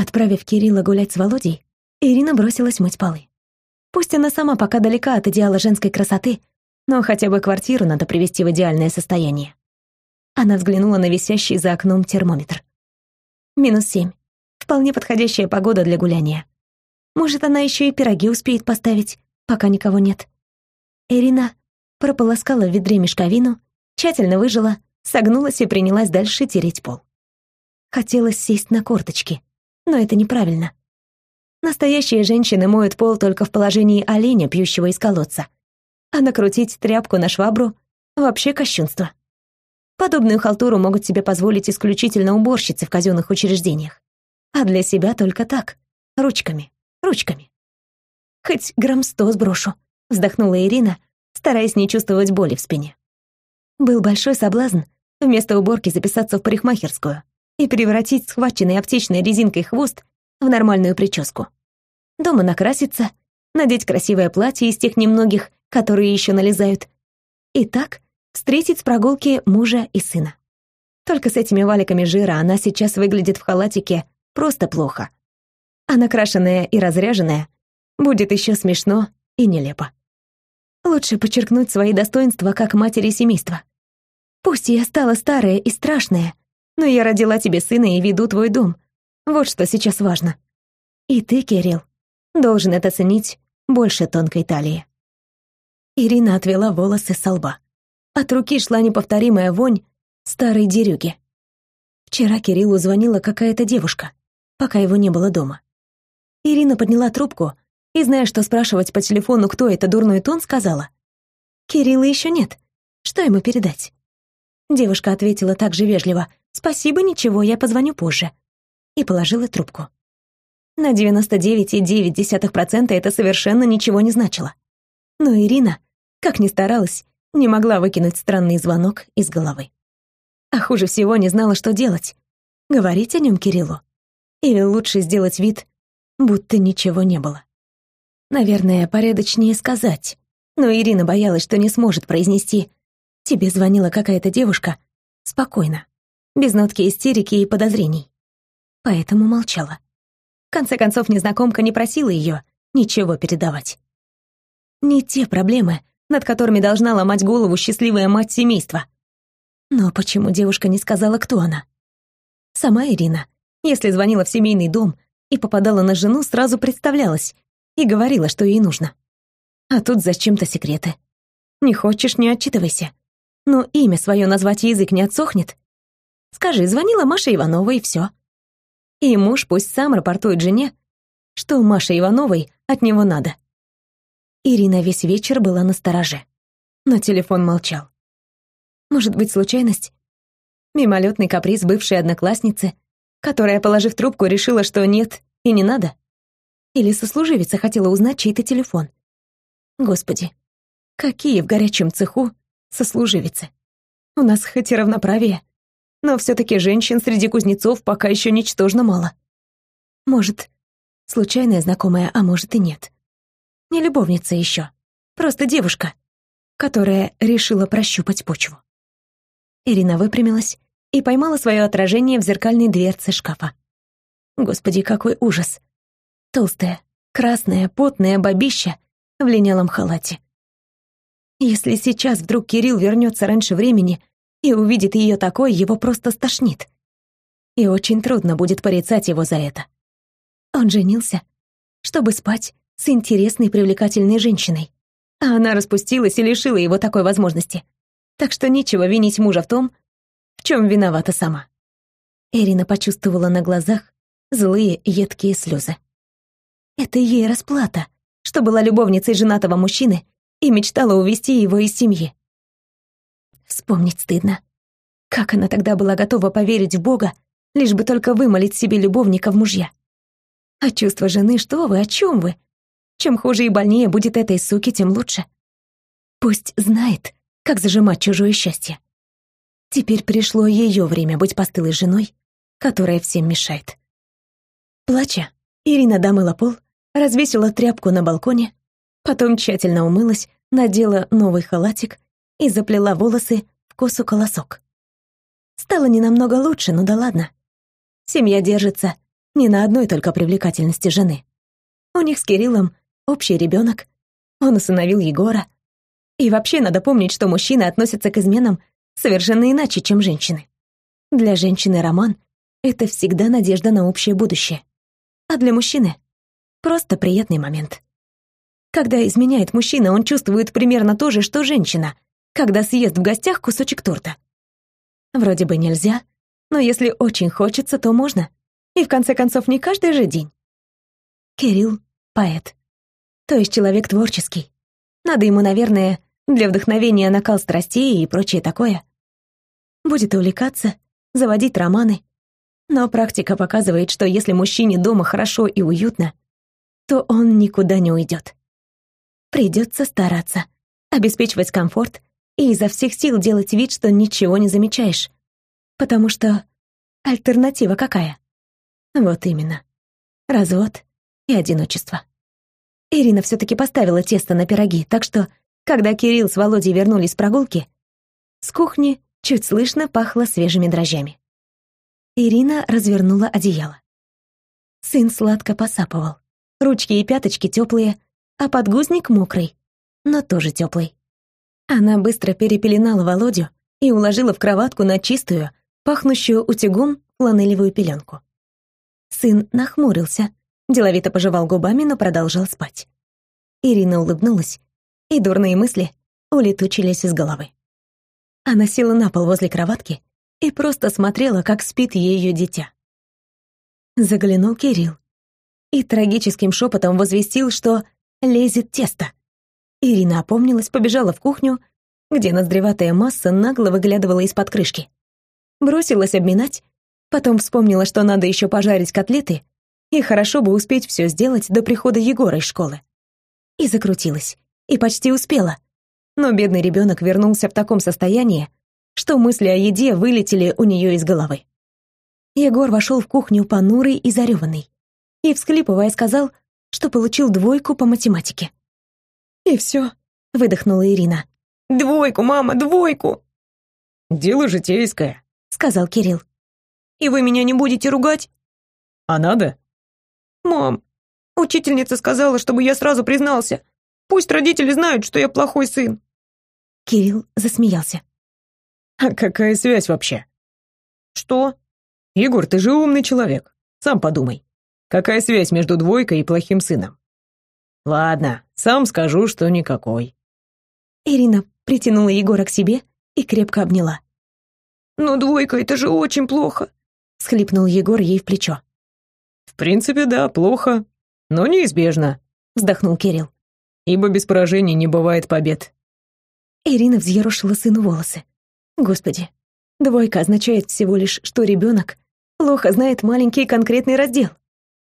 Отправив Кирилла гулять с Володей, Ирина бросилась мыть полы. Пусть она сама пока далека от идеала женской красоты, но хотя бы квартиру надо привести в идеальное состояние. Она взглянула на висящий за окном термометр. Минус семь. Вполне подходящая погода для гуляния. Может, она еще и пироги успеет поставить, пока никого нет. Ирина прополоскала в ведре мешковину, тщательно выжила, согнулась и принялась дальше тереть пол. Хотелось сесть на корточки, но это неправильно. Настоящие женщины моют пол только в положении оленя, пьющего из колодца. А накрутить тряпку на швабру — вообще кощунство. Подобную халтуру могут себе позволить исключительно уборщицы в казенных учреждениях. А для себя только так, ручками, ручками. «Хоть грамм сто сброшу», — вздохнула Ирина, стараясь не чувствовать боли в спине. Был большой соблазн вместо уборки записаться в парикмахерскую и превратить схваченный аптечной резинкой хвост в нормальную прическу. Дома накраситься, надеть красивое платье из тех немногих, которые еще налезают. И так встретить с прогулки мужа и сына. Только с этими валиками жира она сейчас выглядит в халатике просто плохо. А накрашенная и разряженная будет еще смешно и нелепо. Лучше подчеркнуть свои достоинства как матери семейства. Пусть я стала старая и страшная, но я родила тебе сына и веду твой дом. Вот что сейчас важно. И ты, Кирилл, должен это ценить больше тонкой талии. Ирина отвела волосы со лба. От руки шла неповторимая вонь старой дерюги. Вчера Кириллу звонила какая-то девушка, пока его не было дома. Ирина подняла трубку и, зная, что спрашивать по телефону, кто это дурной тон, сказала. «Кирилла еще нет. Что ему передать?» Девушка ответила так же вежливо. «Спасибо, ничего, я позвоню позже». И положила трубку. На 99,9% это совершенно ничего не значило. Но Ирина, как ни старалась, не могла выкинуть странный звонок из головы. А хуже всего не знала, что делать. Говорить о нем Кириллу? Или лучше сделать вид, будто ничего не было? Наверное, порядочнее сказать. Но Ирина боялась, что не сможет произнести «Тебе звонила какая-то девушка» спокойно, без нотки истерики и подозрений. Поэтому молчала. В конце концов, незнакомка не просила ее ничего передавать. Не те проблемы, над которыми должна ломать голову счастливая мать семейства. Но почему девушка не сказала, кто она? Сама Ирина, если звонила в семейный дом и попадала на жену, сразу представлялась и говорила, что ей нужно. А тут зачем-то секреты. Не хочешь, не отчитывайся. Но имя свое назвать язык не отсохнет. Скажи, звонила Маша Иванова, и все. И муж пусть сам рапортует жене, что Маше Ивановой от него надо. Ирина весь вечер была на стороже. Но телефон молчал. Может быть, случайность? Мимолетный каприз бывшей одноклассницы, которая, положив трубку, решила, что нет и не надо? Или сослуживица хотела узнать чей-то телефон? Господи, какие в горячем цеху сослуживицы? У нас хоть и равноправие, но все таки женщин среди кузнецов пока еще ничтожно мало. Может, случайная знакомая, а может и нет. Не любовница еще, просто девушка, которая решила прощупать почву. Ирина выпрямилась и поймала свое отражение в зеркальной дверце шкафа. Господи, какой ужас! Толстая, красная, потная бабища в линялом халате. Если сейчас вдруг Кирилл вернется раньше времени и увидит ее такой, его просто стошнит. И очень трудно будет порицать его за это. Он женился, чтобы спать с интересной привлекательной женщиной. А она распустилась и лишила его такой возможности. Так что нечего винить мужа в том, в чем виновата сама. Эрина почувствовала на глазах злые едкие слезы. Это ей расплата, что была любовницей женатого мужчины и мечтала увести его из семьи. Вспомнить стыдно. Как она тогда была готова поверить в Бога, лишь бы только вымолить себе любовника в мужья. А чувство жены, что вы, о чем вы? Чем хуже и больнее будет этой суке, тем лучше. Пусть знает, как зажимать чужое счастье. Теперь пришло ее время быть постылой женой, которая всем мешает. Плача, Ирина домыла пол, развесила тряпку на балконе, потом тщательно умылась, надела новый халатик и заплела волосы в косу-колосок. Стало не намного лучше, но да ладно. Семья держится, не на одной только привлекательности жены. У них с Кириллом общий ребенок, он усыновил Егора. И вообще надо помнить, что мужчины относятся к изменам совершенно иначе, чем женщины. Для женщины роман — это всегда надежда на общее будущее. А для мужчины — просто приятный момент. Когда изменяет мужчина, он чувствует примерно то же, что женщина, когда съест в гостях кусочек торта. Вроде бы нельзя, но если очень хочется, то можно. И в конце концов, не каждый же день. Кирилл — поэт. То есть человек творческий. Надо ему, наверное, для вдохновения накал страстей и прочее такое. Будет увлекаться, заводить романы. Но практика показывает, что если мужчине дома хорошо и уютно, то он никуда не уйдет. Придется стараться, обеспечивать комфорт и изо всех сил делать вид, что ничего не замечаешь. Потому что альтернатива какая? Вот именно. Развод и одиночество. Ирина все-таки поставила тесто на пироги, так что, когда Кирилл с Володей вернулись с прогулки, с кухни чуть слышно пахло свежими дрожжами. Ирина развернула одеяло. Сын сладко посапывал. Ручки и пяточки теплые, а подгузник мокрый, но тоже теплый. Она быстро перепеленала Володю и уложила в кроватку на чистую, пахнущую утюгом фланелевую пеленку. Сын нахмурился, деловито пожевал губами, но продолжал спать. Ирина улыбнулась, и дурные мысли улетучились из головы. Она села на пол возле кроватки и просто смотрела, как спит ее дитя. Заглянул Кирилл и трагическим шепотом возвестил, что лезет тесто. Ирина опомнилась, побежала в кухню, где наздреватая масса нагло выглядывала из-под крышки. Бросилась обминать, потом вспомнила, что надо еще пожарить котлеты, и хорошо бы успеть все сделать до прихода Егора из школы. И закрутилась, и почти успела. Но бедный ребенок вернулся в таком состоянии, что мысли о еде вылетели у нее из головы. Егор вошел в кухню понурый и зареванный, и, всхлипывая, сказал, что получил двойку по математике. «И все», — выдохнула Ирина. «Двойку, мама, двойку!» «Дело житейское», — сказал Кирилл. «И вы меня не будете ругать?» «А надо?» «Мам, учительница сказала, чтобы я сразу признался. Пусть родители знают, что я плохой сын». Кирилл засмеялся. «А какая связь вообще?» «Что?» «Егор, ты же умный человек. Сам подумай. Какая связь между двойкой и плохим сыном? Ладно, сам скажу, что никакой. Ирина притянула Егора к себе и крепко обняла. «Но двойка — это же очень плохо!» — схлипнул Егор ей в плечо. «В принципе, да, плохо, но неизбежно», — вздохнул Кирилл. «Ибо без поражений не бывает побед». Ирина взъерошила сыну волосы. «Господи, двойка означает всего лишь, что ребенок плохо знает маленький конкретный раздел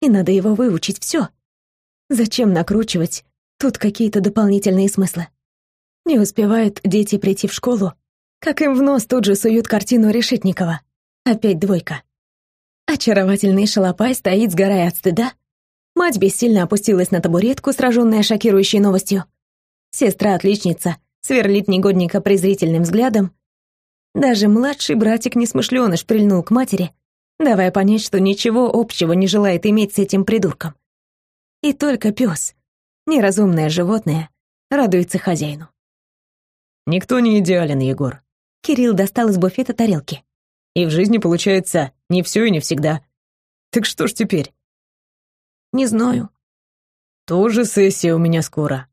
и надо его выучить все. Зачем накручивать тут какие-то дополнительные смыслы? Не успевают дети прийти в школу, как им в нос тут же суют картину Решетникова. Опять двойка. Очаровательный шалопай стоит, сгорая от стыда. Мать бессильно опустилась на табуретку, сраженная шокирующей новостью. Сестра-отличница сверлит негодника презрительным взглядом. Даже младший братик-несмышленыш прильнул к матери, давая понять, что ничего общего не желает иметь с этим придурком. И только пес, неразумное животное, радуется хозяину. «Никто не идеален, Егор». Кирилл достал из буфета тарелки. «И в жизни получается не все и не всегда. Так что ж теперь?» «Не знаю». «Тоже сессия у меня скоро.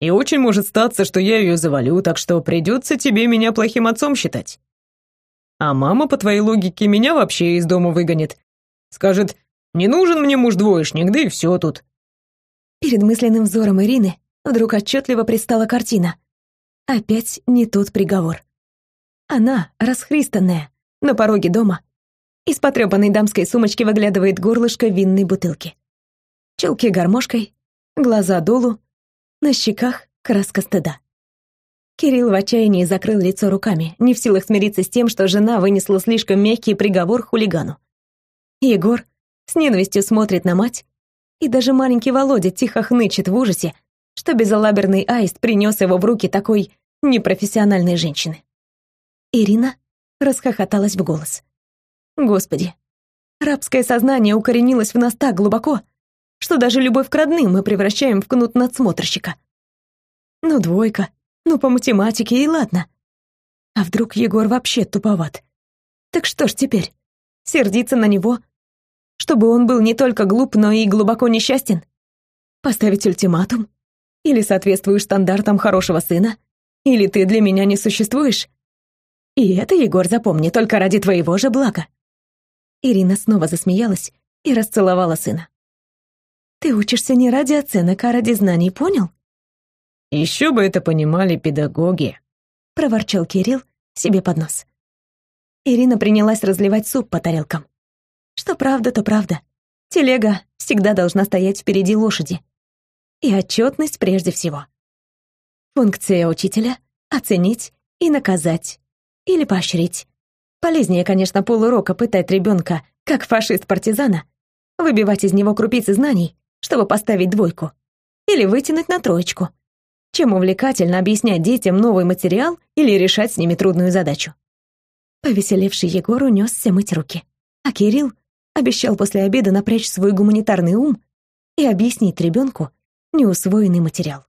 И очень может статься, что я ее завалю, так что придется тебе меня плохим отцом считать. А мама, по твоей логике, меня вообще из дома выгонит. Скажет, не нужен мне муж-двоечник, да и все тут. Перед мысленным взором Ирины вдруг отчетливо предстала картина. Опять не тот приговор. Она, расхристанная, на пороге дома. Из потрепанной дамской сумочки выглядывает горлышко винной бутылки. Челки гармошкой, глаза долу, на щеках краска стыда. Кирилл в отчаянии закрыл лицо руками, не в силах смириться с тем, что жена вынесла слишком мягкий приговор хулигану. Егор с ненавистью смотрит на мать, и даже маленький Володя тихо хнычет в ужасе, что безалаберный аист принес его в руки такой непрофессиональной женщины. Ирина расхохоталась в голос. Господи, Рабское сознание укоренилось в нас так глубоко, что даже любовь к родным мы превращаем в кнут надсмотрщика. Ну, двойка, ну, по математике, и ладно. А вдруг Егор вообще туповат? Так что ж теперь? Сердиться на него? Чтобы он был не только глуп, но и глубоко несчастен? Поставить ультиматум? Или соответствуешь стандартам хорошего сына? Или ты для меня не существуешь? И это, Егор, запомни, только ради твоего же блага. Ирина снова засмеялась и расцеловала сына. Ты учишься не ради оценок, а ради знаний, понял? Еще бы это понимали педагоги, проворчал Кирилл себе под нос. Ирина принялась разливать суп по тарелкам. Что правда, то правда. Телега всегда должна стоять впереди лошади. И отчетность прежде всего. Функция учителя — оценить и наказать. Или поощрить. Полезнее, конечно, полурока пытать ребенка, как фашист-партизана, выбивать из него крупицы знаний, чтобы поставить двойку. Или вытянуть на троечку чем увлекательно объяснять детям новый материал или решать с ними трудную задачу. Повеселевший Егор унесся мыть руки, а Кирилл обещал после обеда напрячь свой гуманитарный ум и объяснить ребенку неусвоенный материал.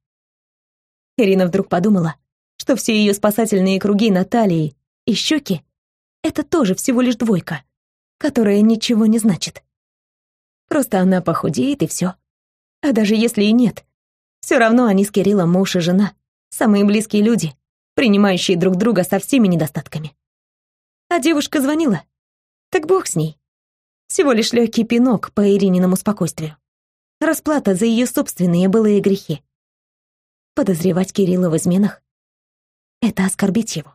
Ирина вдруг подумала, что все ее спасательные круги на талии и щеки — это тоже всего лишь двойка, которая ничего не значит. Просто она похудеет и все. А даже если и нет, все равно они с Кириллом муж и жена, самые близкие люди, принимающие друг друга со всеми недостатками. А девушка звонила. Так бог с ней. Всего лишь легкий пинок по Ирининому спокойствию. Расплата за ее собственные былые грехи. Подозревать Кирилла в изменах — это оскорбить его.